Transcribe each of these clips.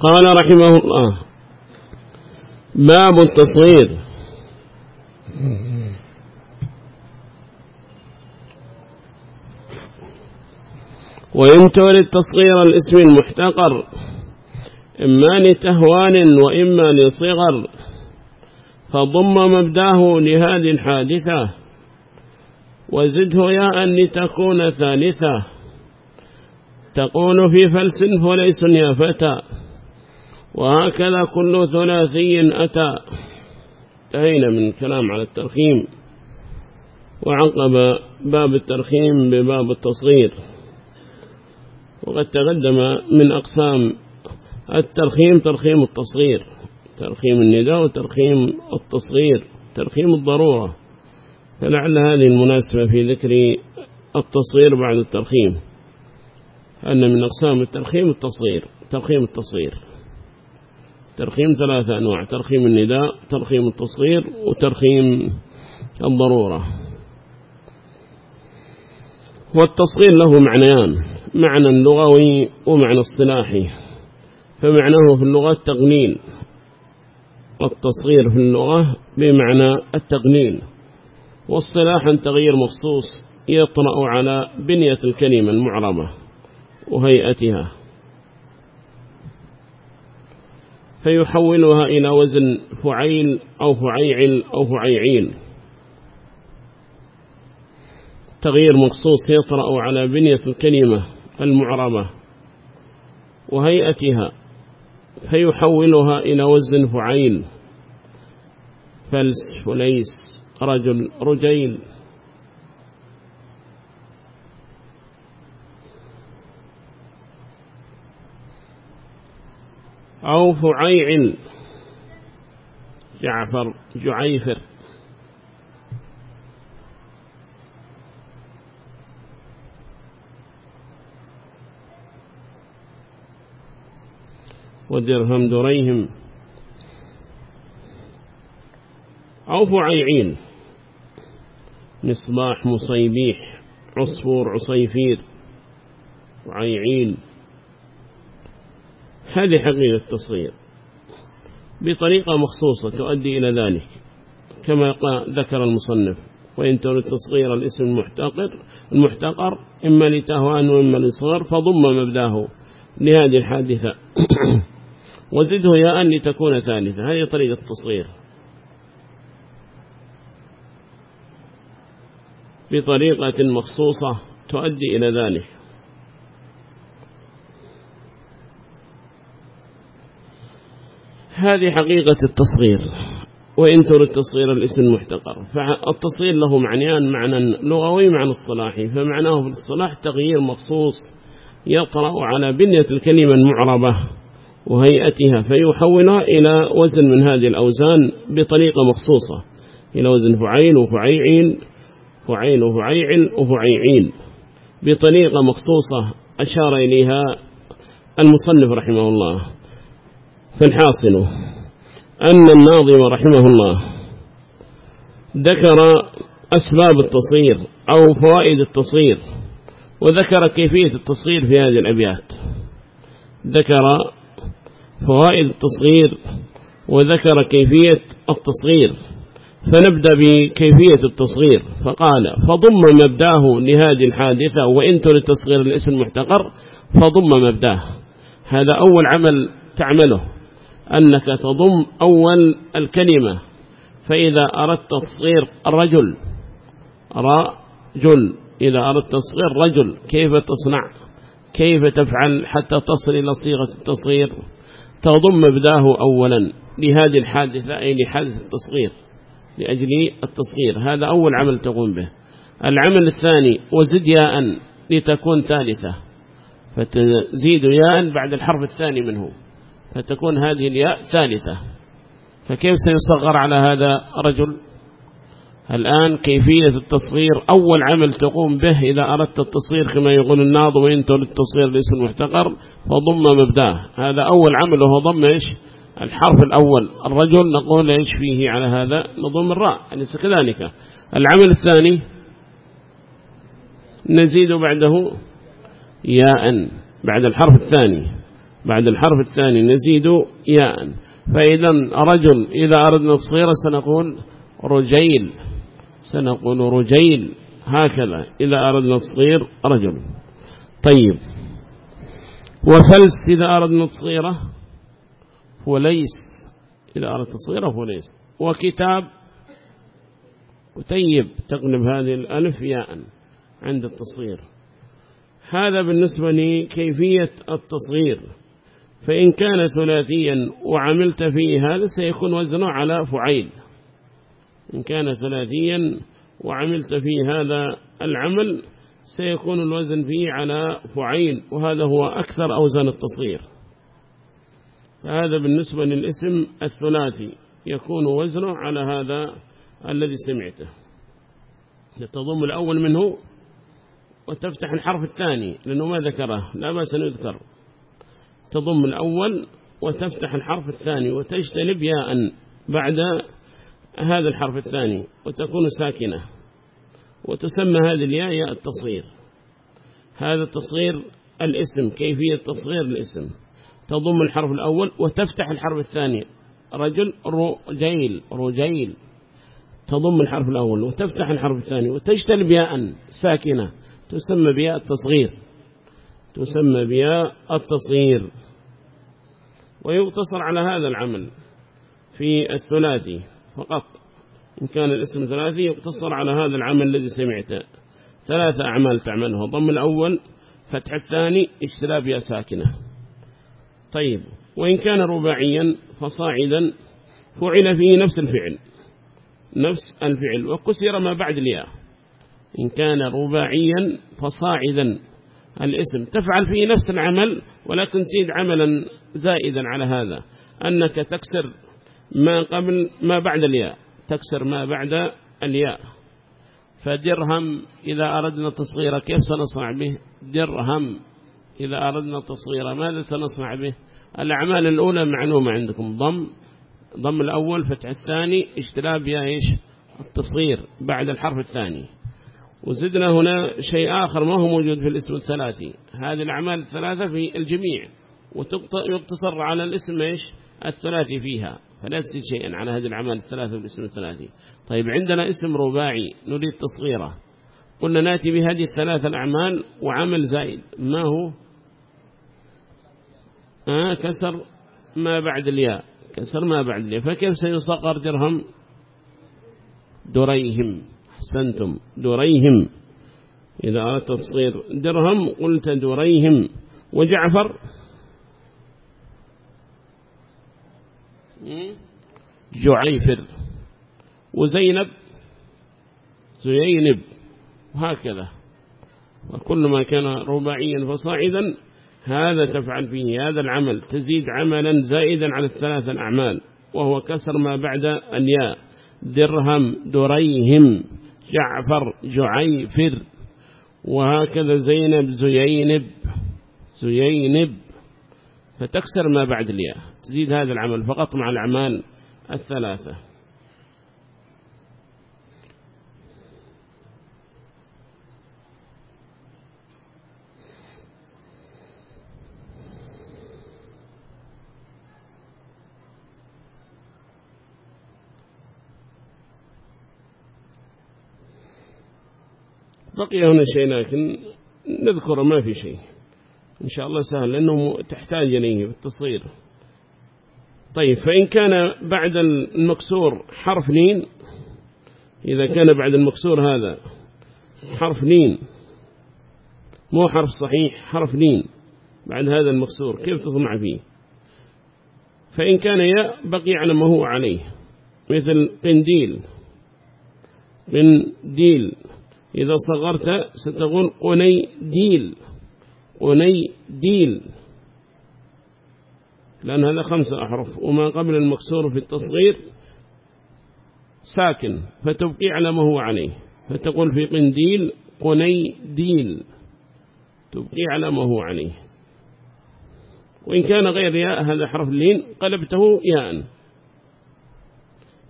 قال رحمه الله. باب التصغير. وإن تولد تصغير الاسم المحتقر. إما لتهوان وإما لصغر. فضم مبداه لهذه الحادثة. وزده ياء لتكون ثالثة. تقول في فلس فليس يا فتى. وهكذا كل ثلاثي أتى. انتهينا من كلام على الترخيم. وعقب باب الترخيم بباب التصغير. وقد تقدم من أقسام الترخيم ترخيم التصغير. ترخيم النداء وترخيم التصغير. ترخيم الضرورة. فلعل هذه المناسبة في ذكر التصغير بعد الترخيم. أن من أقسام الترخيم التصغير. ترخيم التصغير. ترخيم ثلاثة أنواع ترخيم النداء ترخيم التصغير وترخيم الضرورة. والتصغير له معنيان معنى لغوي ومعنى اصطلاحي. فمعناه في اللغة التقنين. التصغير في اللغة بمعنى التقنين. واصطلاحا تغيير مخصوص يطرأ على بنية الكلمة المعربة وهيئتها. فيحولها إلى وزن فعيل أو فعيعل أو فعيعين. تغيير مخصوص يطرأ على بنية الكلمة المعربة وهيئتها فيحولها إلى وزن فعيل. فلس فليس رجل رجيل. أو فعيع. جعفر جعيفر. ودرهم دريهم. أو فعيعين. مصباح مصيبيح عصفور عصيفير. فعيعين. هذه حقيقة التصغير. بطريقة مخصوصة تؤدي إلى ذلك. كما ذكر المصنف وإن تريد تصغير الاسم المحتقر المحتقر إما لتهوان وإما لصغر فضم مبداه لهذه الحادثة. وزده ياء لتكون ثالثة. هذه طريقة التصغير. بطريقة مخصوصة تؤدي إلى ذلك. هذه حقيقة التصغير وإن ترد تصغير الاسم المحتقر فالتصغير له معنيان معنى لغوي معنى الصلاحي. فمعناه في الصلاح تغيير مخصوص يطرأ على بنية الكلمة المعربة وهيئتها فيحولها إلى وزن من هذه الأوزان بطريقة مخصوصة. إلى وزن فعين وفعيعين فعين وفعيع وفعيعين. بطريقة مخصوصة أشار إليها المصنف رحمه الله. فالحاصل أن الناظم رحمه الله ذكر أسباب التصغير أو فوائد التصغير وذكر كيفية التصغير في هذه الأبيات. ذكر فوائد التصغير وذكر كيفية التصغير فنبدأ بكيفية التصغير فقال فضم مبداه لهذه الحادثة وإن لتصغير الاسم المحتقر فضم مبداه. هذا أول عمل تعمله. أنك تضم أول الكلمة. فإذا أردت تصغير الرجل رجل. إذا أردت تصغير رجل كيف تصنع؟ كيف تفعل حتى تصل إلى صيغة التصغير؟ تضم مبداه أولا لهذه الحادثة أي لحادث التصغير لأجل التصغير. هذا أول عمل تقوم به. العمل الثاني وزد ياء لتكون ثالثة فتزيد ياء بعد الحرف الثاني منه. فتكون هذه الياء ثالثة. فكيف سيصغر على هذا رجل؟ الآن كيفية التصغير؟ أول عمل تقوم به إذا أردت التصغير كما يقول الناظم وإنت للتصغير ليس المحتقر فضم مبدأه. هذا أول عمل وهو ضم إيش؟ الحرف الأول. الرجل نقول إيش فيه على هذا؟ نضم الراء أليس كذلك. العمل الثاني نزيد بعده ياء بعد الحرف الثاني. بعد الحرف الثاني نزيد ياء. فإذا رجل إذا أردنا الصغيرة سنقول رجيل سنقول رجيل هكذا. إذا أردنا الصغير رجل. طيب. وفلس إذا أردنا الصغيرة وليس إذا أردت الصغيرة فليس. وكتاب. كتيب تقلب هذه الألف ياء عند التصغير. هذا بالنسبة لكيفية التصغير. فإن كان ثلاثيا وعملت فيه هذا سيكون وزنه على فعيل. إن كان ثلاثيا وعملت فيه هذا العمل سيكون الوزن فيه على فعيل وهذا هو أكثر أوزان التصغير. فهذا بالنسبة للاسم الثلاثي يكون وزنه على هذا الذي سمعته. تضم الأول منه وتفتح الحرف الثاني لأنه ما ذكره لا بأس أن يذكر تضم الأول وتفتح الحرف الثاني وتجتنب ياء بعد هذا الحرف الثاني وتكون ساكنة. وتسمى هذه الياء ياء التصغير. هذا التصغير الاسم كيفية تصغير الاسم. تضم الحرف الأول وتفتح الحرف الثاني. رجل رجيل رجيل. تضم الحرف الأول وتفتح الحرف الثاني وتجتنب ياء ساكنة. تسمى بياء التصغير. تسمى بياء التصغير. ويقتصر على هذا العمل في الثلاثي فقط. إن كان الاسم ثلاثي يقتصر على هذا العمل الذي سمعته ثلاثة أعمال تعملها. ضم الأول فتح الثاني اشتراب يا ساكنة. طيب وإن كان رباعيا فصاعدا فعل فيه نفس الفعل. نفس الفعل. وكسر ما بعد الياء. إن كان رباعيا فصاعدا. الاسم. تفعل فيه نفس العمل ولكن تزيد عملا زائدا على هذا. أنك تكسر ما قبل ما بعد الياء. تكسر ما بعد الياء. فدرهم إذا أردنا تصغير كيف سنصنع به؟ درهم إذا أردنا تصغير ماذا سنصنع به؟ الأعمال الأولى معلومة عندكم. ضم ضم الأول فتح الثاني اشتراب يا إيش؟ التصغير بعد الحرف الثاني. وزدنا هنا شيء آخر ما هو موجود في الاسم الثلاثي. هذه الأعمال الثلاثة في الجميع ويقتصر على الاسم إيش؟ الثلاثي فيها. فلا تزيد شيئا على هذه الأعمال الثلاثة في الاسم الثلاثي. طيب عندنا اسم رباعي نريد تصغيره. قلنا نأتي بهذه الثلاثة الأعمال وعمل زائد. ما هو؟ آه كسر ما بعد الياء. كسر ما بعد الياء. فكيف سيصغر درهم؟ دريهم. أحسنتم. دريهم إذا أردت تصغير درهم قلت دريهم وجعفر. جعيفر. وزينب. زينب. وهكذا. وكل ما كان رباعيا فصاعدا هذا تفعل فيه هذا العمل. تزيد عملا زائدا على الثلاث الأعمال. وهو كسر ما بعد الياء. درهم دريهم جعفر جعيفر وهكذا زينب زيينب زيينب. فتكسر ما بعد الياء تزيد هذا العمل فقط مع الأعمال الثلاثة. بقي هنا شيء لكن نذكر ما في شيء. إن شاء الله سهل لأنه تحتاج إليه بالتصغير طيب فإن كان بعد المكسور حرف نين إذا كان بعد المكسور هذا حرف نين مو حرف صحيح حرف نين بعد هذا المكسور كيف تصنع فيه؟ فإن كان ياء بقي على ما هو عليه. مثل قنديل قنديل إذا صغرت ستقول قني ديل قني ديل. لأن هذا خمسة أحرف وما قبل المكسور في التصغير ساكن فتبقي على ما هو عليه. فتقول في قنديل قني ديل. تبقي على ما هو عليه. وإن كان غير ياء هذا حرف اللين قلبته ياء.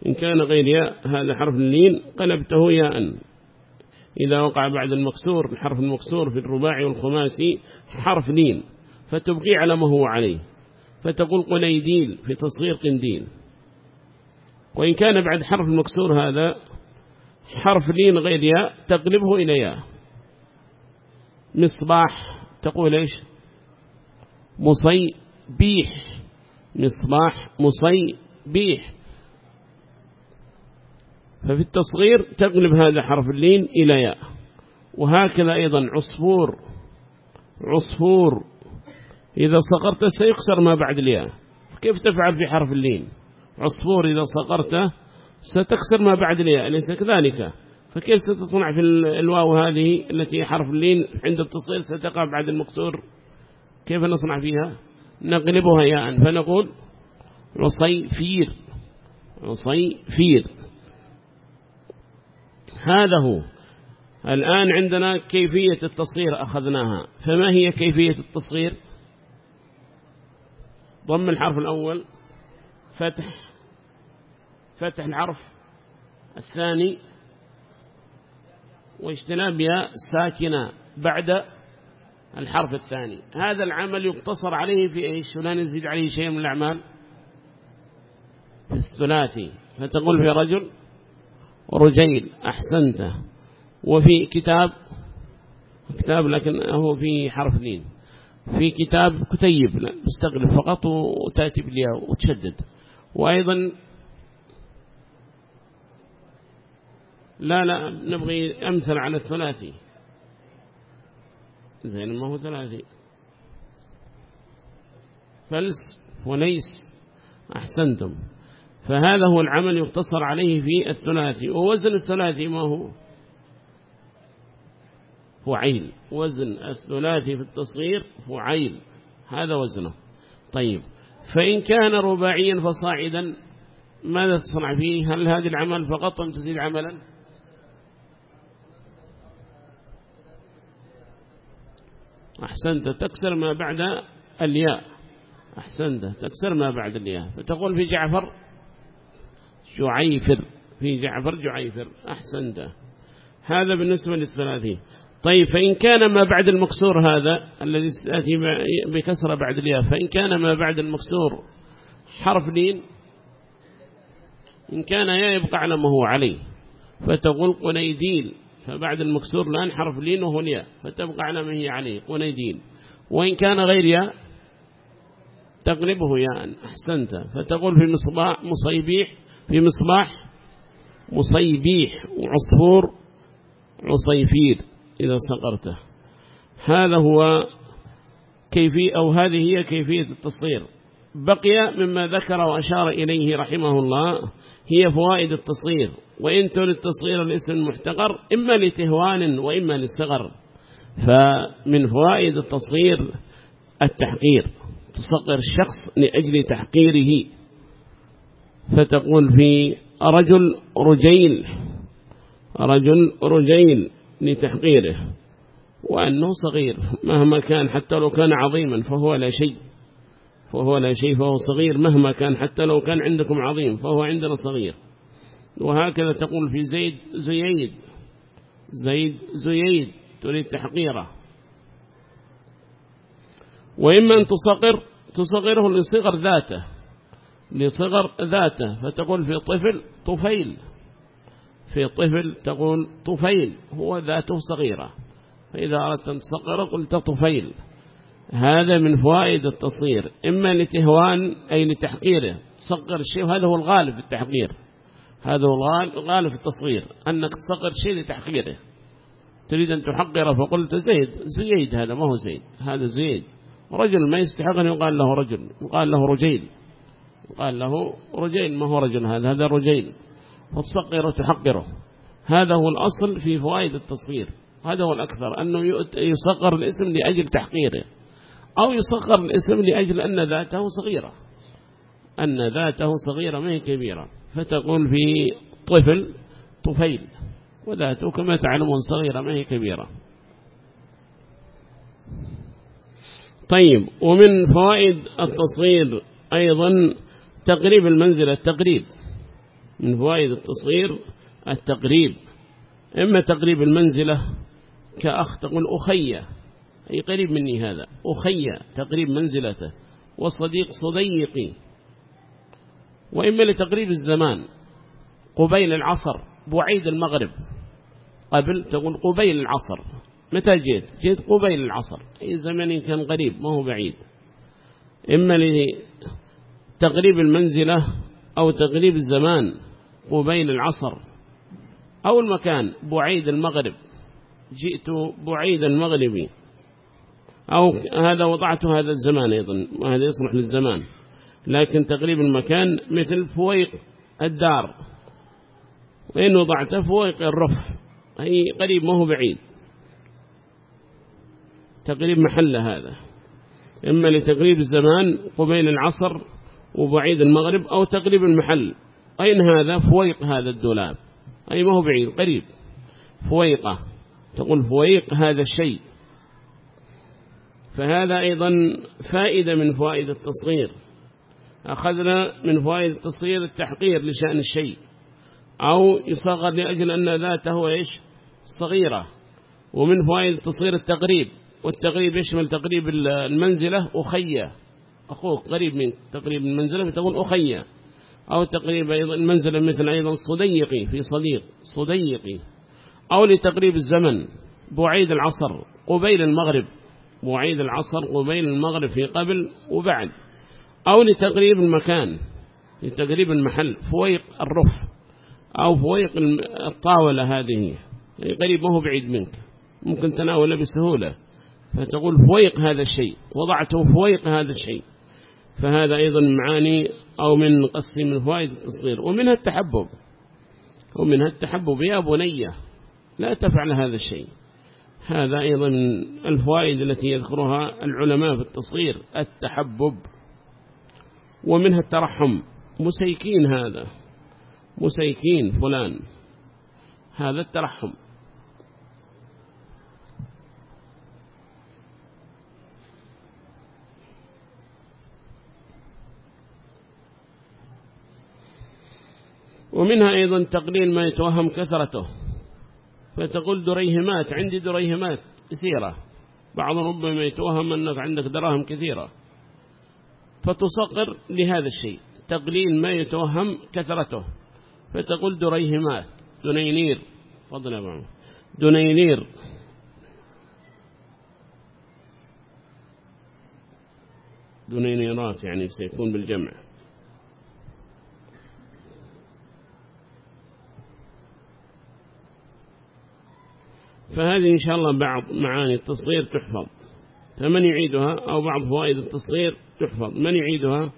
إن كان غير ياء هذا حرف اللين قلبته ياء. إذا وقع بعد المكسور الحرف المكسور في الرباعي والخماسي حرف لين فتبقي على ما هو عليه. فتقول قنيديل في تصغير قنديل. وإن كان بعد حرف المكسور هذا حرف لين غير ياء تقلبه إلى ياء. مصباح تقول إيش؟ مصيبيح. مصباح مصيبيح. ففي التصغير تقلب هذا حرف اللين إلى ياء. وهكذا أيضا عصفور. عصفور. إذا صغرت سيكسر ما بعد الياء. كيف تفعل في حرف اللين؟ عصفور إذا صغرته ستكسر ما بعد الياء ليس كذلك؟ فكيف ستصنع في الواو هذه التي حرف اللين؟ عند التصغير ستقع بعد المكسور. كيف نصنع فيها؟ نقلبها ياء. فنقول عصيفير. عصيفير. هذا هو. الآن عندنا كيفية التصغير أخذناها. فما هي كيفية التصغير؟ ضم الحرف الأول فتح فتح الحرف الثاني واجتناب ياء ساكنة بعد الحرف الثاني. هذا العمل يقتصر عليه في إيش؟ ولا نزيد عليه شيء من الأعمال؟ في الثلاثي. فتقول في رجل رجيل أحسنت. وفي كتاب كتاب لكن هو في حرف لين. في كتاب كتيب تستغلب فقط وتأتي بالياء وتشدد. وأيضا لا لا نبغي أمثل على الثلاثي. زين ما هو ثلاثي؟ فلس وليس أحسنتم. فهذا هو العمل يقتصر عليه في الثلاثي ووزن الثلاثي ما هو؟ فعيل وزن الثلاثي في التصغير فعيل هذا وزنه. طيب فإن كان رباعيا فصاعدا ماذا تصنع فيه؟ هل هذه العمل فقط أم تزيد عملا؟ أحسنت تكسر ما بعد الياء. أحسنت تكسر ما بعد الياء. فتقول في جعفر جعيفر في جعفر جعيفر أحسنت هذا بالنسبة للثلاثين. طيب فإن كان ما بعد المكسور هذا الذي سأتي بكسر بعد الياء فإن كان ما بعد المكسور حرف لين إن كان يا يبقى على ما هو عليه. فتقول قنيديل فبعد المكسور الآن حرف لين وهو الياء فتبقى على ما هي عليه قنيديل. وإن كان غير ياء تقلبه ياء أحسنت. فتقول في مصباح مصيبيح في مصباح مصيبيح وعصفور عصيفير إذا صغرته. هذا هو كيفية أو هذه هي كيفية التصغير. بقي مما ذكر وأشار إليه رحمه الله هي فوائد التصغير. وإن تولد التصغير الاسم المحتقر إما لتهوان وإما للصغر. فمن فوائد التصغير التحقير. تصغر الشخص لأجل تحقيره. فتقول في رجل رجيل رجل رجيل لتحقيره وأنه صغير مهما كان حتى لو كان عظيما فهو لا شيء فهو لا شيء فهو صغير مهما كان حتى لو كان عندكم عظيم فهو عندنا صغير. وهكذا تقول في زيد زييد زيد زييد تريد تحقيره. وإما أن تصغر تصغره لصغر ذاته. لصغر ذاته فتقول في طفل طفيل. في طفل تقول طفيل هو ذاته صغيرة. فإذا أردت أن تصغر قلت طفيل. هذا من فوائد التصغير. إما لتهوان أي لتحقيره. تصغر الشيء وهذا هو الغالب في التحقير. هذا هو الغالب في التصغير. أنك تصغر شيء لتحقيره. تريد أن تحقره فقلت زيد. زيد هذا ما هو زيد. هذا زيد. رجل ما يستحق أن يقال له رجل يقال له رجيل. يقال له رجيل ما هو رجل هذا؟ هذا رجيل فتصغر وتحقره هذا هو الأصل في فوائد التصغير. هذا هو الأكثر أنه يصغر الاسم لأجل تحقيره. أو يصغر الاسم لأجل أن ذاته صغيرة. أن ذاته صغيرة ما هي كبيرة؟ فتقول في طفل طفيل وذاته كما تعلمون صغيرة ما هي كبيرة. طيب ومن فوائد التصغير أيضا تقريب المنزلة التقريب. من فوائد التصغير التقريب. إما تقريب المنزلة كأخ تقول أخية أي قريب مني هذا. أخي تقريب منزلته. والصديق صديقي وإما لتقريب الزمان. قبيل العصر بعيد المغرب. قبل تقول قبيل العصر. متى جيت؟ جيت قبيل العصر. أي زمن كان قريب ما هو بعيد. إما لتقريب المنزلة أو تقريب الزمان قبيل العصر أو المكان بعيد المغرب. جئت بعيد المغربي أو هذا وضعت هذا الزمان أيضا وهذا يصلح للزمان. لكن تقريب المكان مثل فويق الدار. وإن وضعته فويق الرف أي قريب ما هو بعيد. تقريب محل هذا. إما لتقريب الزمان قبيل العصر وبعيد المغرب أو تقريب المحل. أين هذا؟ فويق هذا الدولاب. أي ما هو بعيد قريب. فويقة. تقول فويق هذا الشيء. فهذا أيضا فائدة من فوائد التصغير. أخذنا من فوائد التصغير التحقير لشأن الشيء. أو يصغر لأجل أن ذاته إيش؟ صغيرة. ومن فوائد التصغير التقريب. والتقريب يشمل تقريب المنزلة أخية. أخوك قريب من تقريب المنزلة فتقول أخية أو تقريب أيضا المنزلة مثل أيضا صديقي في صديق صديقي أو لتقريب الزمن بعيد العصر قبيل المغرب. بعيد العصر قبيل المغرب في قبل وبعد. أو لتقريب المكان لتقريب المحل فويق الرف. أو فويق الطاولة هذه. يعني قريب ما هو بعيد منك. ممكن تناوله بسهولة. فتقول فويق هذا الشيء. وضعته فويق هذا الشيء. فهذا أيضا معاني أو من قصي من فوائد التصغير ومنها التحبب ومنها التحبب. يا بنية لا تفعل هذا الشيء. هذا أيضا من الفوائد التي يذكرها العلماء في التصغير التحبب. ومنها الترحم. مسيكين هذا مسيكين فلان. هذا الترحم. ومنها أيضا تقليل ما يتوهم كثرته. فتقول دريهمات عندي دريهمات كثيرة. بعض ربما يتوهم أنك عندك دراهم كثيرة. فتصقر لهذا الشيء تقليل ما يتوهم كثرته. فتقول دريهمات دنينير فضل يا دنينير دنينيرات يعني سيكون بالجمع. فهذه إن شاء الله بعض معاني التصغير تحفظ. فمن يعيدها أو بعض فوائد التصغير تحفظ. من يعيدها؟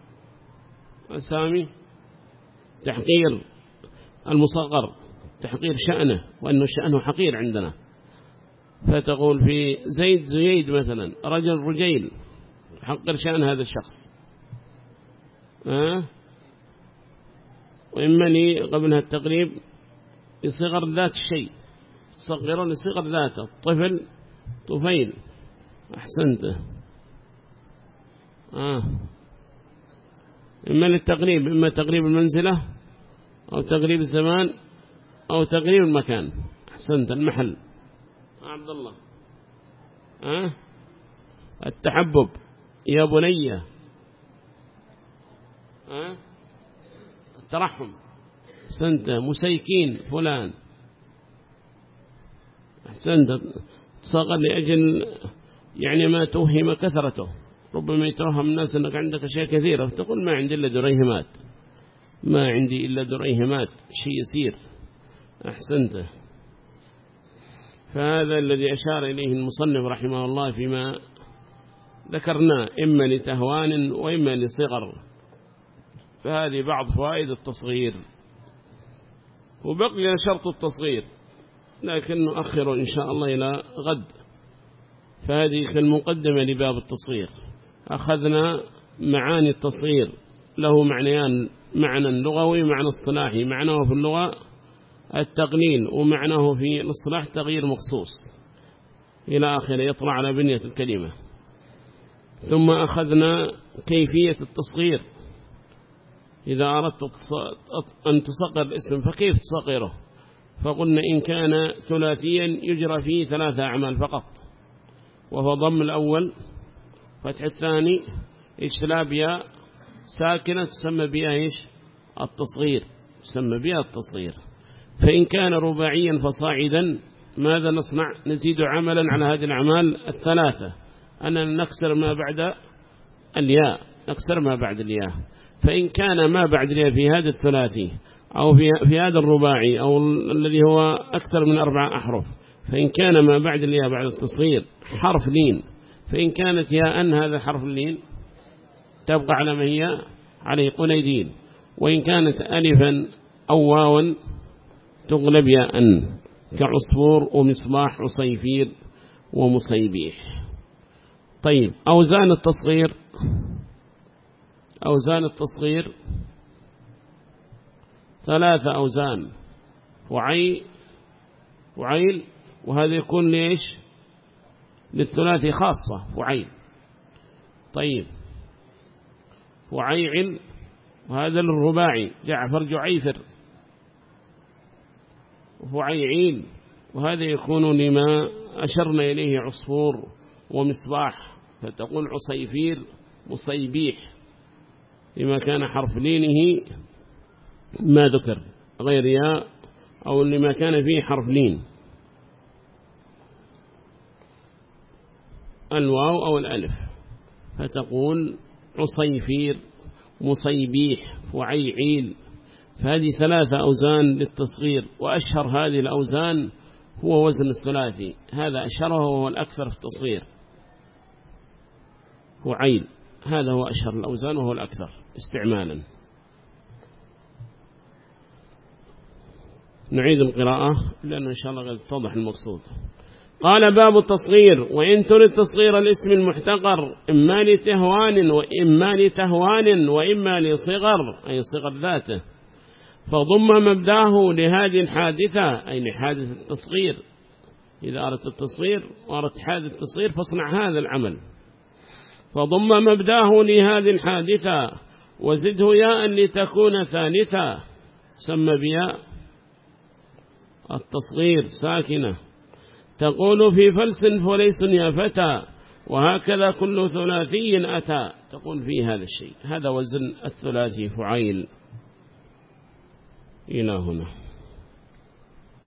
أسامي. تحقير المصغر. تحقير شأنه وأنه شأنه حقير عندنا. فتقول في زيد زيد مثلا رجل رجيل حقر شأن هذا الشخص؟ وإما لي قبلها التقريب بصغر ذات الشيء. صغرون لصغر ذاته طفل طفيل أحسنته آه. إما للتقريب إما تقريب المنزلة أو تقريب الزمان أو تقريب المكان. أحسنت المحل. آه عبد الله. آه. التحبب. يا بني. آه. الترحم. أحسنت. مسيكين فلان. أحسنت. صغر لأجل يعني ما توهم كثرته. ربما يتوهم الناس أنك عندك أشياء كثيرة. فتقول ما عندي إلا دريهمات ما عندي إلا دريهمات شيء يسير. أحسنته فهذا الذي أشار إليه المصنف رحمه الله فيما ذكرنا إما لتهوان وإما لصغر. فهذه بعض فوائد التصغير. وبقي شرط التصغير. لكن نؤخر إن شاء الله إلى غد. فهذه كالمقدمة لباب التصغير. أخذنا معاني التصغير. له معنيان معنى لغوي ومعنى اصطلاحي. معناه في اللغة التقليل ومعناه في الاصطلاح تغيير مخصوص. إلى آخر يطلع على بنية الكلمة. ثم أخذنا كيفية التصغير. إذا أردت أن تصغر الاسم فكيف تصغره؟ فقلنا إن كان ثلاثيا يجرى فيه ثلاثة أعمال فقط وهو ضم الأول فتح الثاني إجتلاب ياء ساكنة تسمى بها إيش؟ التصغير تسمى بها التصغير. فإن كان رباعيا فصاعدا ماذا نصنع؟ نزيد عملا على هذه الأعمال الثلاثة. أننا نكسر ما بعد الياء نكسر ما بعد الياء. فإن كان ما بعد الياء في هذا الثلاثي أو في, هذا الرباعي أو الذي هو أكثر من أربع أحرف. فإن كان ما بعد الياء بعد التصغير حرف لين. فإن كانت ياء هذا حرف اللين تبقى على ما هي؟ عليه قنيدين. وإن كانت ألفا أو واوا تغلب ياء كعصفور ومصباح وصيفير ومصيبيح. طيب أوزان التصغير أوزان التصغير ثلاثة أوزان. وعي وعيل وهذا يكون ليش؟ للثلاثي خاصة فعيل طيب. وعيعل وهذا للرباعي. جعفر جعيفر وفعيعين وهذا يكون لما أشرنا إليه عصفور ومصباح. فتقول عصيفير مصيبيح. لما كان حرف لينه ما ذكر غير ياء أو لما كان فيه حرف لين. الواو أو الألف. فتقول عصيفير مصيبيح وعيعيل. فهذه ثلاثة أوزان للتصغير وأشهر هذه الأوزان هو وزن الثلاثي. هذا أشهره وهو الأكثر في التصغير. هو عيل هذا هو أشهر الأوزان وهو الأكثر استعمالا. نعيد القراءة لأنه إن شاء الله توضح المقصود. قال باب التصغير وإن ترد تصغير الاسم المحتقر إما لتهوان وإما لتهوان وإما لصغر أي صغر ذاته. فضم مبداه لهذه الحادثة أي لحادث التصغير. إذا أردت التصغير وأردت حادث التصغير فاصنع هذا العمل. فضم مبداه لهذه الحادثة وزده ياء لتكون ثالثة. سمى بياء. التصغير ساكنة. تقول في فلس فليس يا فتى وهكذا كل ثلاثي أتى. تقول في هذا الشيء هذا وزن الثلاثي فعيل. إلى هنا.